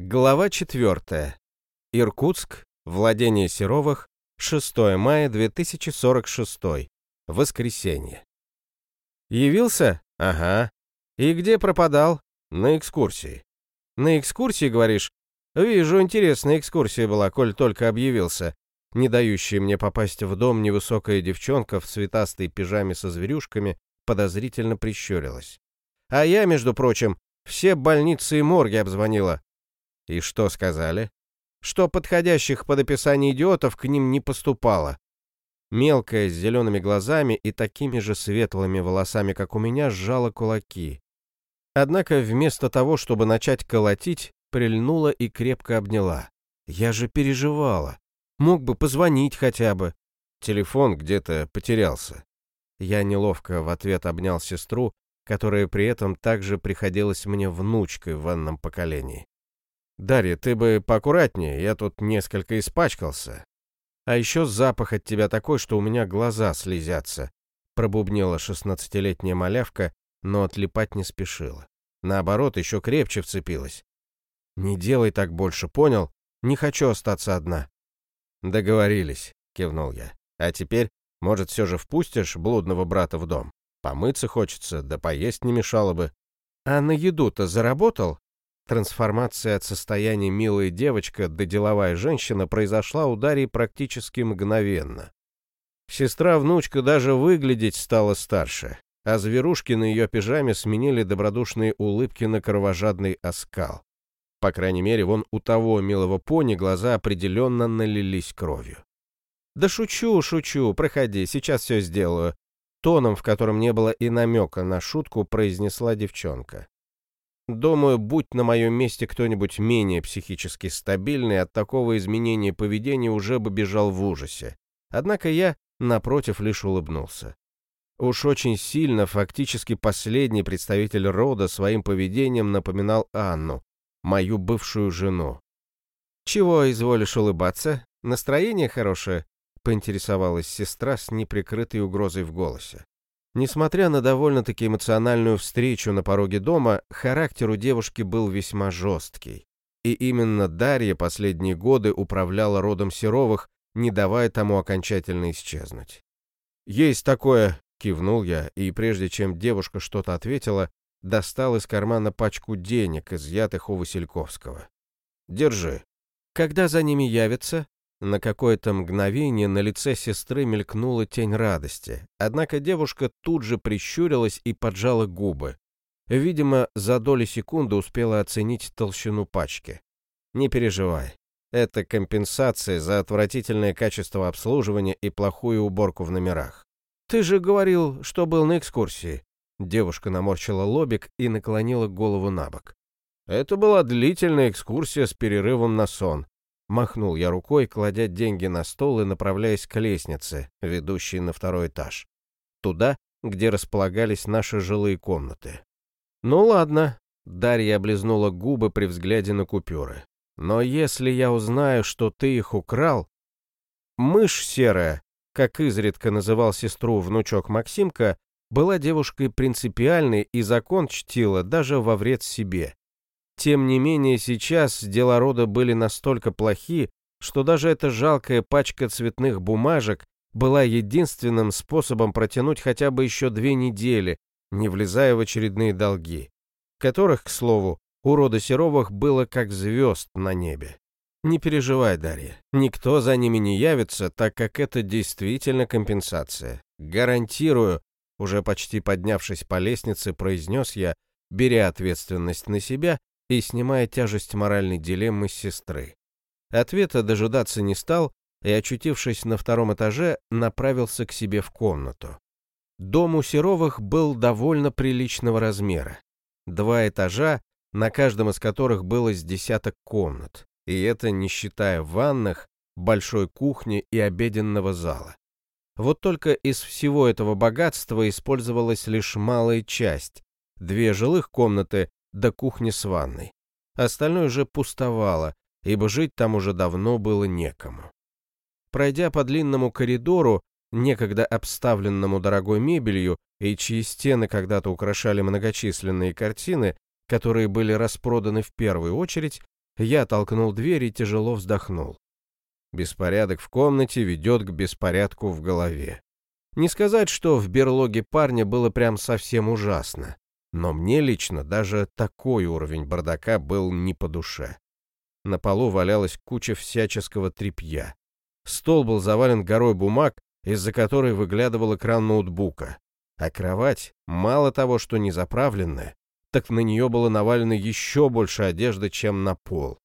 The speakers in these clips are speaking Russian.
Глава 4. Иркутск. Владение Серовых. 6 мая 2046. Воскресенье. Явился? Ага. И где пропадал? На экскурсии. На экскурсии, говоришь? Вижу, интересная экскурсия была, коль только объявился. Не дающая мне попасть в дом невысокая девчонка в цветастой пижаме со зверюшками подозрительно прищурилась. А я, между прочим, все больницы и морги обзвонила. И что сказали? Что подходящих под описание идиотов к ним не поступало. Мелкая, с зелеными глазами и такими же светлыми волосами, как у меня, сжала кулаки. Однако вместо того, чтобы начать колотить, прильнула и крепко обняла. Я же переживала. Мог бы позвонить хотя бы. Телефон где-то потерялся. Я неловко в ответ обнял сестру, которая при этом также приходилась мне внучкой в ванном поколении. «Дарья, ты бы поаккуратнее, я тут несколько испачкался. А еще запах от тебя такой, что у меня глаза слезятся», пробубнила шестнадцатилетняя малявка, но отлипать не спешила. Наоборот, еще крепче вцепилась. «Не делай так больше, понял? Не хочу остаться одна». «Договорились», — кивнул я. «А теперь, может, все же впустишь блудного брата в дом? Помыться хочется, да поесть не мешало бы». «А на еду-то заработал?» Трансформация от состояния милая девочка до деловая женщина произошла у Дарьи практически мгновенно. Сестра-внучка даже выглядеть стала старше, а зверушки на ее пижаме сменили добродушные улыбки на кровожадный оскал. По крайней мере, вон у того милого пони глаза определенно налились кровью. «Да шучу, шучу, проходи, сейчас все сделаю», тоном, в котором не было и намека на шутку, произнесла девчонка. Думаю, будь на моем месте кто-нибудь менее психически стабильный, от такого изменения поведения уже бы бежал в ужасе. Однако я, напротив, лишь улыбнулся. Уж очень сильно фактически последний представитель рода своим поведением напоминал Анну, мою бывшую жену. «Чего изволишь улыбаться? Настроение хорошее?» — поинтересовалась сестра с неприкрытой угрозой в голосе. Несмотря на довольно-таки эмоциональную встречу на пороге дома, характер у девушки был весьма жесткий. И именно Дарья последние годы управляла родом Серовых, не давая тому окончательно исчезнуть. «Есть такое», — кивнул я, и прежде чем девушка что-то ответила, достал из кармана пачку денег, изъятых у Васильковского. «Держи». «Когда за ними явятся?» На какое-то мгновение на лице сестры мелькнула тень радости, однако девушка тут же прищурилась и поджала губы. Видимо, за доли секунды успела оценить толщину пачки. «Не переживай. Это компенсация за отвратительное качество обслуживания и плохую уборку в номерах. Ты же говорил, что был на экскурсии». Девушка наморщила лобик и наклонила голову на бок. Это была длительная экскурсия с перерывом на сон. Махнул я рукой, кладя деньги на стол и направляясь к лестнице, ведущей на второй этаж. Туда, где располагались наши жилые комнаты. «Ну ладно», — Дарья облизнула губы при взгляде на купюры. «Но если я узнаю, что ты их украл...» «Мышь серая», как изредка называл сестру внучок Максимка, была девушкой принципиальной и закон чтила даже во вред себе. Тем не менее, сейчас дела рода были настолько плохи, что даже эта жалкая пачка цветных бумажек была единственным способом протянуть хотя бы еще две недели, не влезая в очередные долги, которых, к слову, у рода Серовых было как звезд на небе. Не переживай, Дарья, никто за ними не явится, так как это действительно компенсация. Гарантирую, уже почти поднявшись по лестнице, произнес я, беря ответственность на себя и снимая тяжесть моральной дилеммы сестры. Ответа дожидаться не стал и, очутившись на втором этаже, направился к себе в комнату. Дом у Серовых был довольно приличного размера. Два этажа, на каждом из которых было с десяток комнат, и это не считая ванных, большой кухни и обеденного зала. Вот только из всего этого богатства использовалась лишь малая часть. Две жилых комнаты до кухни с ванной. Остальное же пустовало, ибо жить там уже давно было некому. Пройдя по длинному коридору, некогда обставленному дорогой мебелью и чьи стены когда-то украшали многочисленные картины, которые были распроданы в первую очередь, Я толкнул дверь и тяжело вздохнул. Беспорядок в комнате ведет к беспорядку в голове. Не сказать, что в берлоге парня было прям совсем ужасно, но мне лично даже такой уровень бардака был не по душе. На полу валялась куча всяческого тряпья. Стол был завален горой бумаг, из-за которой выглядывал экран ноутбука. А кровать, мало того, что не заправленная, так на нее было навалено еще больше одежды, чем на пол.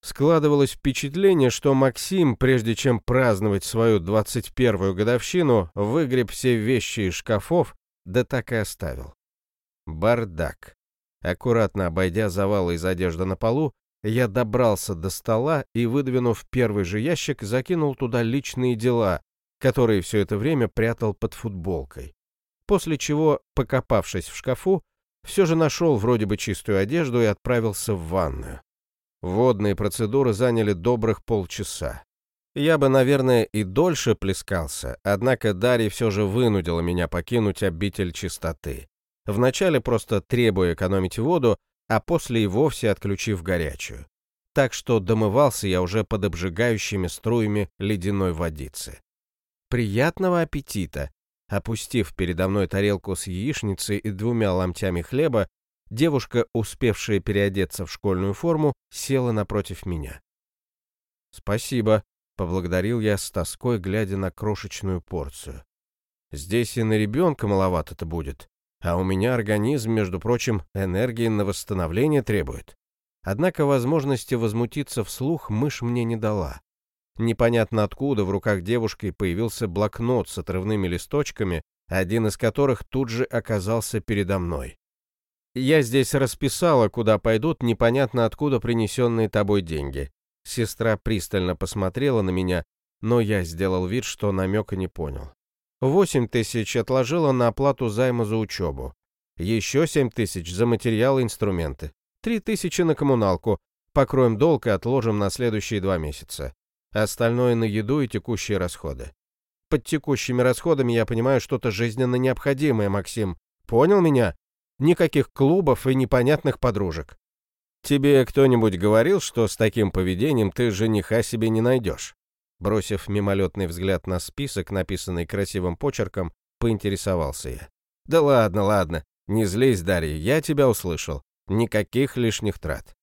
Складывалось впечатление, что Максим, прежде чем праздновать свою 21-ю годовщину, выгреб все вещи из шкафов, да так и оставил. Бардак. Аккуратно обойдя завалы из одежды на полу, я добрался до стола и, выдвинув первый же ящик, закинул туда личные дела, которые все это время прятал под футболкой. После чего, покопавшись в шкафу, все же нашел вроде бы чистую одежду и отправился в ванную. Водные процедуры заняли добрых полчаса. Я бы, наверное, и дольше плескался, однако Дарья все же вынудила меня покинуть обитель чистоты. Вначале просто требуя экономить воду, а после и вовсе отключив горячую. Так что домывался я уже под обжигающими струями ледяной водицы. «Приятного аппетита!» Опустив передо мной тарелку с яичницей и двумя ломтями хлеба, девушка, успевшая переодеться в школьную форму, села напротив меня. «Спасибо», — поблагодарил я с тоской, глядя на крошечную порцию. «Здесь и на ребенка маловато-то будет. А у меня организм, между прочим, энергии на восстановление требует. Однако возможности возмутиться вслух мышь мне не дала. Непонятно откуда в руках девушки появился блокнот с отрывными листочками, один из которых тут же оказался передо мной. «Я здесь расписала, куда пойдут непонятно откуда принесенные тобой деньги». Сестра пристально посмотрела на меня, но я сделал вид, что намека не понял. Восемь тысяч отложила на оплату займа за учебу. Еще семь тысяч за материалы и инструменты. Три тысячи на коммуналку. Покроем долг и отложим на следующие два месяца. Остальное на еду и текущие расходы. Под текущими расходами я понимаю что-то жизненно необходимое, Максим. Понял меня? Никаких клубов и непонятных подружек. Тебе кто-нибудь говорил, что с таким поведением ты жениха себе не найдешь? Бросив мимолетный взгляд на список, написанный красивым почерком, поинтересовался я. «Да ладно, ладно, не злись, Дарья, я тебя услышал. Никаких лишних трат».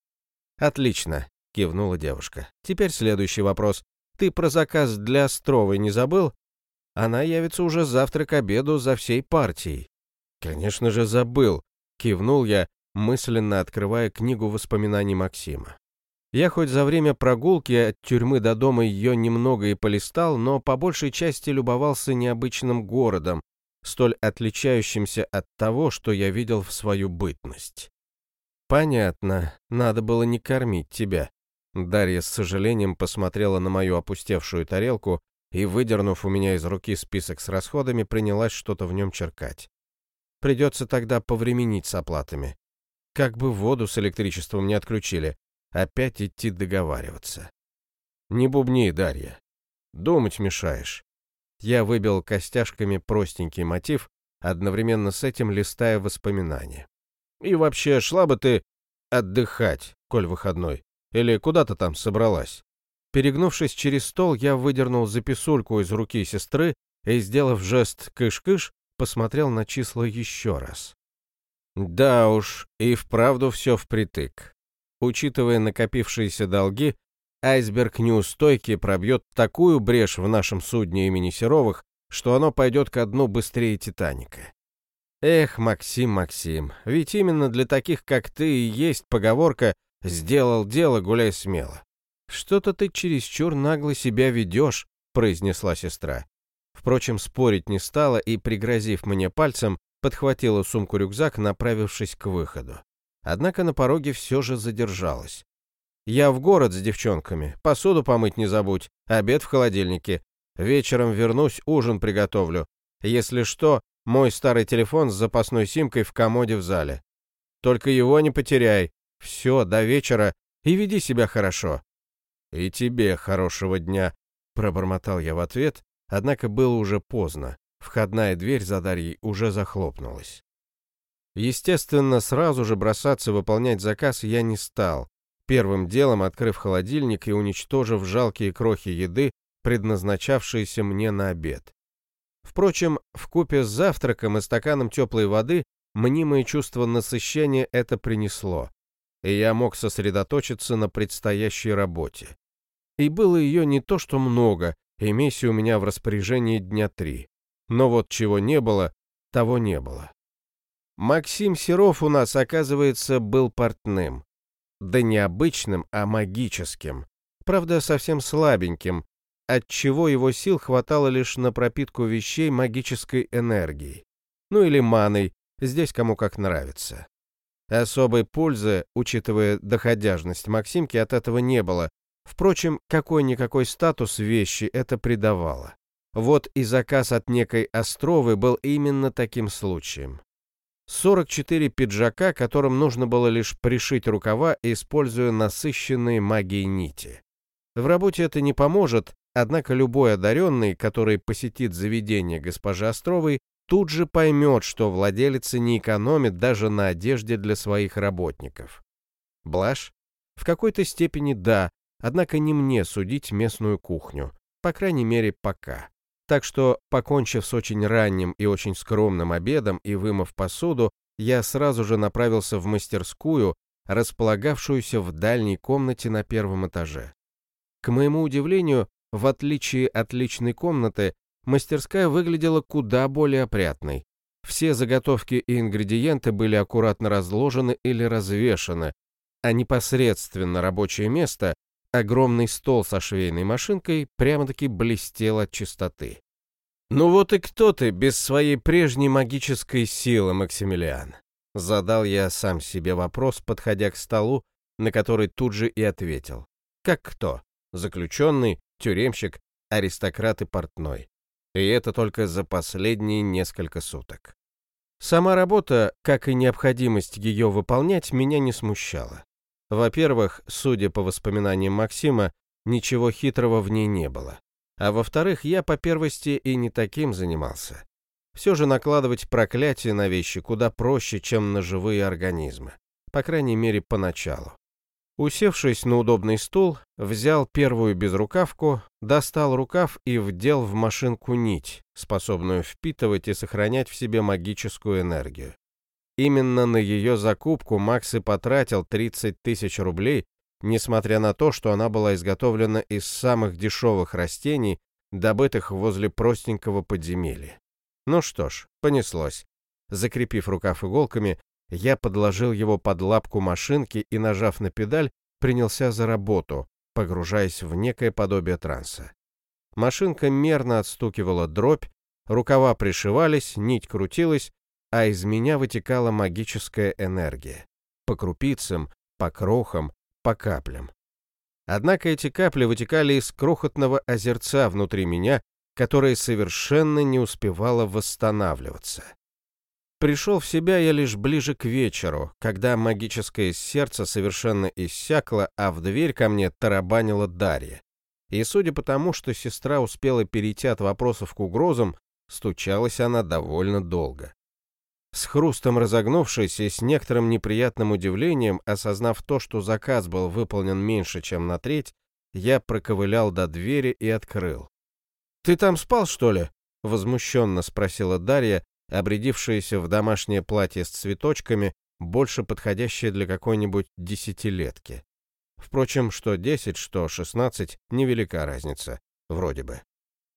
«Отлично», — кивнула девушка. «Теперь следующий вопрос. Ты про заказ для Островой не забыл? Она явится уже завтра к обеду за всей партией». «Конечно же забыл», — кивнул я, мысленно открывая книгу воспоминаний Максима. Я хоть за время прогулки от тюрьмы до дома ее немного и полистал, но по большей части любовался необычным городом, столь отличающимся от того, что я видел в свою бытность. «Понятно, надо было не кормить тебя». Дарья с сожалением посмотрела на мою опустевшую тарелку и, выдернув у меня из руки список с расходами, принялась что-то в нем черкать. Придется тогда повременить с оплатами. Как бы воду с электричеством не отключили, опять идти договариваться. Не бубни, Дарья. Думать мешаешь. Я выбил костяшками простенький мотив, одновременно с этим листая воспоминания. И вообще, шла бы ты отдыхать, коль выходной, или куда-то там собралась. Перегнувшись через стол, я выдернул записульку из руки сестры и, сделав жест «кыш-кыш», посмотрел на числа еще раз. Да уж, и вправду все впритык. Учитывая накопившиеся долги, айсберг неустойки пробьет такую брешь в нашем судне имени Серовых, что оно пойдет ко дну быстрее Титаника. Эх, Максим, Максим, ведь именно для таких, как ты, и есть поговорка «сделал дело, гуляй смело». «Что-то ты чересчур нагло себя ведешь», — произнесла сестра. Впрочем, спорить не стала и, пригрозив мне пальцем, подхватила сумку-рюкзак, направившись к выходу. Однако на пороге все же задержалась. «Я в город с девчонками. Посуду помыть не забудь. Обед в холодильнике. Вечером вернусь, ужин приготовлю. Если что, мой старый телефон с запасной симкой в комоде в зале. Только его не потеряй. Все, до вечера. И веди себя хорошо». «И тебе хорошего дня», — пробормотал я в ответ, однако было уже поздно. Входная дверь за Дарьей уже захлопнулась. Естественно, сразу же бросаться выполнять заказ я не стал. первым делом открыв холодильник и уничтожив жалкие крохи еды, предназначавшиеся мне на обед. Впрочем, в купе с завтраком и стаканом теплой воды мнимое чувство насыщения это принесло, и я мог сосредоточиться на предстоящей работе. И было ее не то что много, имейся у меня в распоряжении дня три. Но вот чего не было, того не было. Максим Серов у нас, оказывается, был портным. Да не обычным, а магическим. Правда, совсем слабеньким, отчего его сил хватало лишь на пропитку вещей магической энергией. Ну или маной, здесь кому как нравится. Особой пользы, учитывая доходяжность Максимки, от этого не было. Впрочем, какой-никакой статус вещи это придавало. Вот и заказ от некой Островы был именно таким случаем. 44 пиджака, которым нужно было лишь пришить рукава, используя насыщенные магией нити. В работе это не поможет, однако любой одаренный, который посетит заведение госпожи Островой, тут же поймет, что владелица не экономит даже на одежде для своих работников. Блажь? В какой-то степени да, однако не мне судить местную кухню, по крайней мере пока. Так что, покончив с очень ранним и очень скромным обедом и вымыв посуду, я сразу же направился в мастерскую, располагавшуюся в дальней комнате на первом этаже. К моему удивлению, в отличие от личной комнаты, мастерская выглядела куда более опрятной. Все заготовки и ингредиенты были аккуратно разложены или развешаны, а непосредственно рабочее место Огромный стол со швейной машинкой прямо-таки блестел от чистоты. «Ну вот и кто ты без своей прежней магической силы, Максимилиан?» Задал я сам себе вопрос, подходя к столу, на который тут же и ответил. «Как кто? Заключенный, тюремщик, аристократ и портной. И это только за последние несколько суток». Сама работа, как и необходимость ее выполнять, меня не смущала. Во-первых, судя по воспоминаниям Максима, ничего хитрого в ней не было. А во-вторых, я по первости и не таким занимался. Все же накладывать проклятие на вещи куда проще, чем на живые организмы. По крайней мере, поначалу. Усевшись на удобный стул, взял первую безрукавку, достал рукав и вдел в машинку нить, способную впитывать и сохранять в себе магическую энергию. Именно на ее закупку Макс и потратил 30 тысяч рублей, несмотря на то, что она была изготовлена из самых дешевых растений, добытых возле простенького подземелья. Ну что ж, понеслось. Закрепив рукав иголками, я подложил его под лапку машинки и, нажав на педаль, принялся за работу, погружаясь в некое подобие транса. Машинка мерно отстукивала дробь, рукава пришивались, нить крутилась, а из меня вытекала магическая энергия. По крупицам, по крохам, по каплям. Однако эти капли вытекали из крохотного озерца внутри меня, которое совершенно не успевало восстанавливаться. Пришел в себя я лишь ближе к вечеру, когда магическое сердце совершенно иссякло, а в дверь ко мне тарабанила Дарья. И судя по тому, что сестра успела перейти от вопросов к угрозам, стучалась она довольно долго. С хрустом разогнувшись и с некоторым неприятным удивлением, осознав то, что заказ был выполнен меньше, чем на треть, я проковылял до двери и открыл. «Ты там спал, что ли?» — возмущенно спросила Дарья, обрядившаяся в домашнее платье с цветочками, больше подходящее для какой-нибудь десятилетки. Впрочем, что десять, что шестнадцать, невелика разница, вроде бы.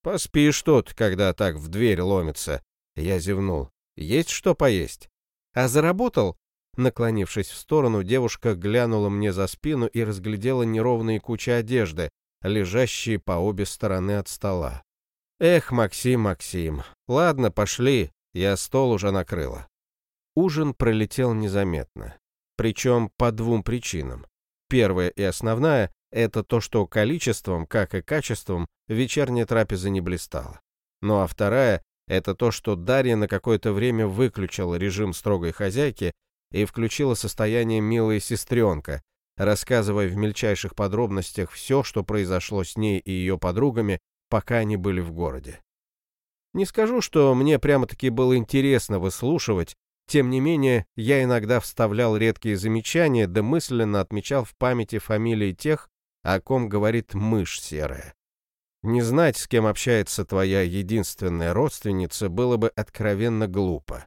«Поспишь тут, когда так в дверь ломится», — я зевнул. Есть что поесть? А заработал? Наклонившись в сторону, девушка глянула мне за спину и разглядела неровные кучи одежды, лежащие по обе стороны от стола. Эх, Максим, Максим, ладно, пошли, я стол уже накрыла. Ужин пролетел незаметно. Причем по двум причинам. Первая и основная – это то, что количеством, как и качеством, вечерняя трапеза не блистала. Ну а вторая это то, что Дарья на какое-то время выключила режим строгой хозяйки и включила состояние милой сестренка, рассказывая в мельчайших подробностях все, что произошло с ней и ее подругами, пока они были в городе. Не скажу, что мне прямо-таки было интересно выслушивать, Тем не менее, я иногда вставлял редкие замечания, да мысленно отмечал в памяти фамилии тех, о ком говорит мышь серая. Не знать, с кем общается твоя единственная родственница, было бы откровенно глупо.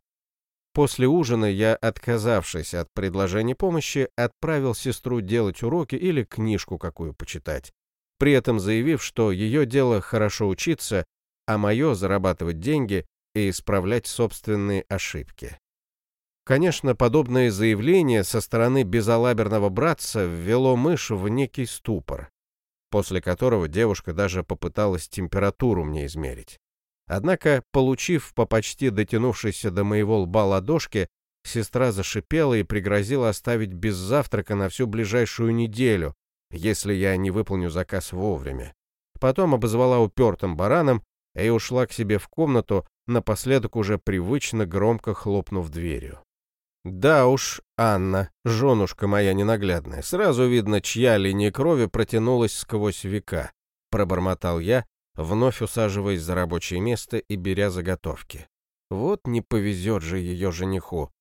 После ужина я, отказавшись от предложения помощи, отправил сестру делать уроки или книжку какую почитать, при этом заявив, что ее дело хорошо учиться, а мое зарабатывать деньги и исправлять собственные ошибки. Конечно, подобное заявление со стороны безалаберного братца ввело мышь в некий ступор, после которого девушка даже попыталась температуру мне измерить. Однако, получив по почти дотянувшейся до моего лба ладошке, сестра зашипела и пригрозила оставить без завтрака на всю ближайшую неделю, если я не выполню заказ вовремя. Потом обозвала упертым бараном и ушла к себе в комнату, напоследок уже привычно громко хлопнув дверью. Да уж, Анна, женушка моя ненаглядная, сразу видно, чья линия крови протянулась сквозь века, пробормотал я, вновь усаживаясь за рабочее место и беря заготовки. Вот не повезет же ее жениху.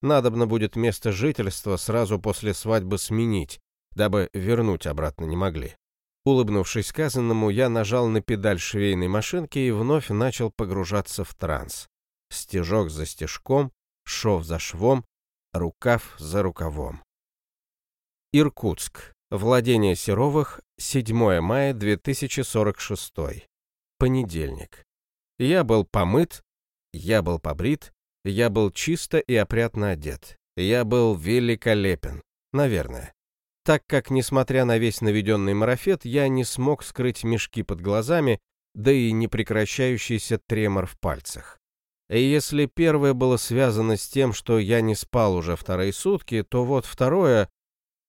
Надобно будет место жительства сразу после свадьбы сменить, дабы вернуть обратно не могли. Улыбнувшись сказанному, я нажал на педаль швейной машинки и вновь начал погружаться в транс. Стежок за стежком, шов за швом, рукав за рукавом. Иркутск. Владение Серовых, 7 мая 2046. Понедельник. Я был помыт, я был побрит, я был чисто и опрятно одет. Я был великолепен, наверное. Так как, несмотря на весь наведенный марафет, я не смог скрыть мешки под глазами, да и непрекращающийся тремор в пальцах. И если первое было связано с тем, что я не спал уже вторые сутки, то вот второе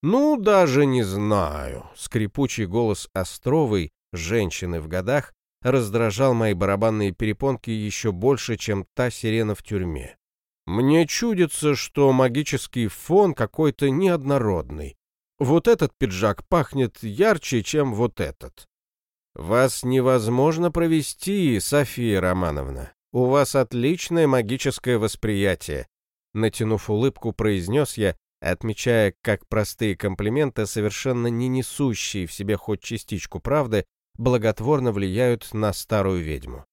«Ну, даже не знаю». Скрипучий голос Островой, женщины в годах, раздражал мои барабанные перепонки еще больше, чем та сирена в тюрьме. Мне чудится, что магический фон какой-то неоднородный. Вот этот пиджак пахнет ярче, чем вот этот. Вас невозможно провести, София Романовна. У вас отличное магическое восприятие. Натянув улыбку, произнес я, отмечая, как простые комплименты, совершенно не несущие в себе хоть частичку правды, благотворно влияют на старую ведьму.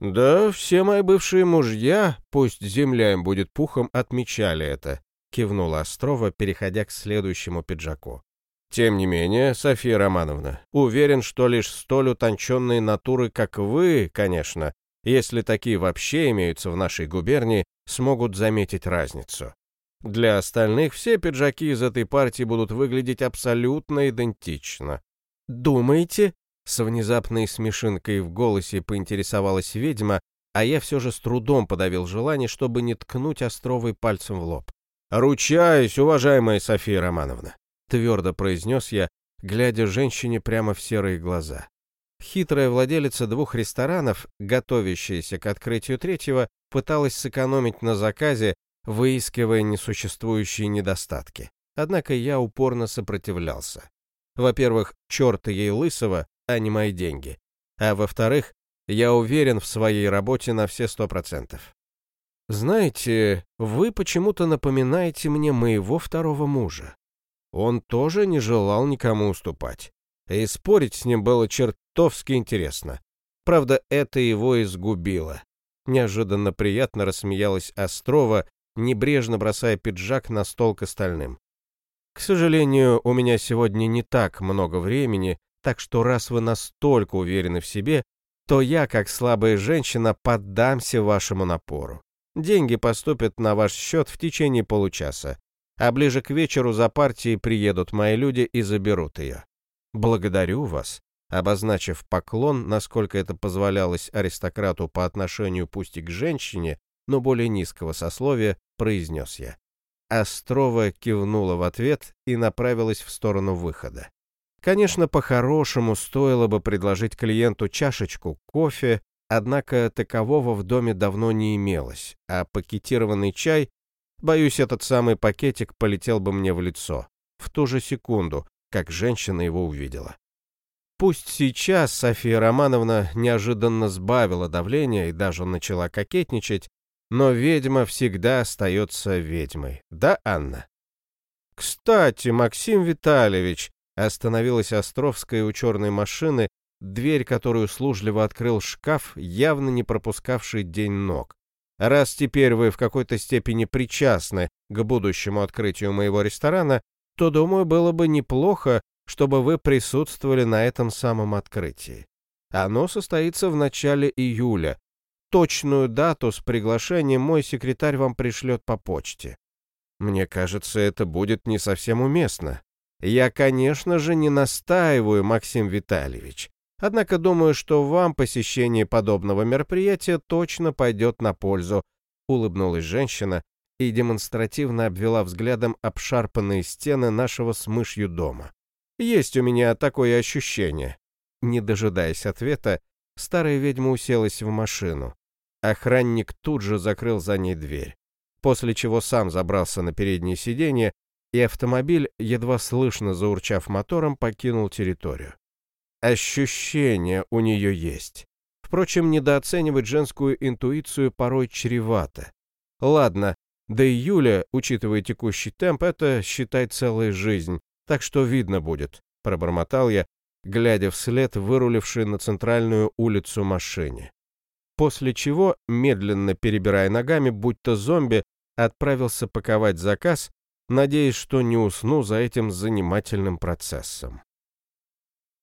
«Да, все мои бывшие мужья, пусть земля им будет пухом, отмечали это», кивнула Острова, переходя к следующему пиджаку. «Тем не менее, София Романовна, уверен, что лишь столь утонченные натуры, как вы, конечно, если такие вообще имеются в нашей губернии, смогут заметить разницу. Для остальных все пиджаки из этой партии будут выглядеть абсолютно идентично. «Думаете?» — с внезапной смешинкой в голосе поинтересовалась ведьма, а я все же с трудом подавил желание, чтобы не ткнуть островой пальцем в лоб. «Ручаюсь, уважаемая София Романовна», — твердо произнес я, глядя женщине прямо в серые глаза. Хитрая владелица двух ресторанов, готовящаяся к открытию третьего, пыталась сэкономить на заказе, выискивая несуществующие недостатки. Однако я упорно сопротивлялся. Во-первых, черт ей лысого, а не мои деньги. А во-вторых, я уверен в своей работе на все сто процентов. Знаете, вы почему-то напоминаете мне моего второго мужа. Он тоже не желал никому уступать. И спорить с ним было чертовски интересно. Правда, это его изгубило. Неожиданно приятно рассмеялась Острова, небрежно бросая пиджак на стол к остальным. «К сожалению, у меня сегодня не так много времени, так что раз вы настолько уверены в себе, то я, как слабая женщина, поддамся вашему напору. Деньги поступят на ваш счет в течение получаса, а ближе к вечеру за партией приедут мои люди и заберут ее. Благодарю вас, обозначив поклон, насколько это позволялось аристократу по отношению пусть и к женщине, но более низкого сословия, произнес я. Острова кивнула в ответ и направилась в сторону выхода. Конечно, по-хорошему стоило бы предложить клиенту чашечку кофе, однако такового в доме давно не имелось, а пакетированный чай, боюсь, этот самый пакетик полетел бы мне в лицо в ту же секунду, как женщина его увидела. Пусть сейчас София Романовна неожиданно сбавила давление и даже начала кокетничать, но ведьма всегда остается ведьмой. Да, Анна? Кстати, Максим Витальевич, остановилась Островская у черной машины, дверь, которую служливо открыл шкаф, явно не пропускавший день ног. Раз теперь вы в какой-то степени причастны к будущему открытию моего ресторана, то, думаю, было бы неплохо, чтобы вы присутствовали на этом самом открытии. Оно состоится в начале июля. Точную дату с приглашением мой секретарь вам пришлет по почте. Мне кажется, это будет не совсем уместно. Я, конечно же, не настаиваю, Максим Витальевич. Однако думаю, что вам посещение подобного мероприятия точно пойдет на пользу, улыбнулась женщина и демонстративно обвела взглядом обшарпанные стены нашего с мышью дома. Есть у меня такое ощущение. Не дожидаясь ответа, старая ведьма уселась в машину. Охранник тут же закрыл за ней дверь, после чего сам забрался на переднее сиденье, и автомобиль, едва слышно заурчав мотором, покинул территорию. Ощущение у нее есть. Впрочем, недооценивать женскую интуицию порой чревато. Ладно, до июля, учитывая текущий темп, это, считай, целая жизнь, так что видно будет, пробормотал я, глядя вслед вырулившей на центральную улицу машине. После чего, медленно перебирая ногами, будто зомби, отправился паковать заказ, надеясь, что не усну за этим занимательным процессом.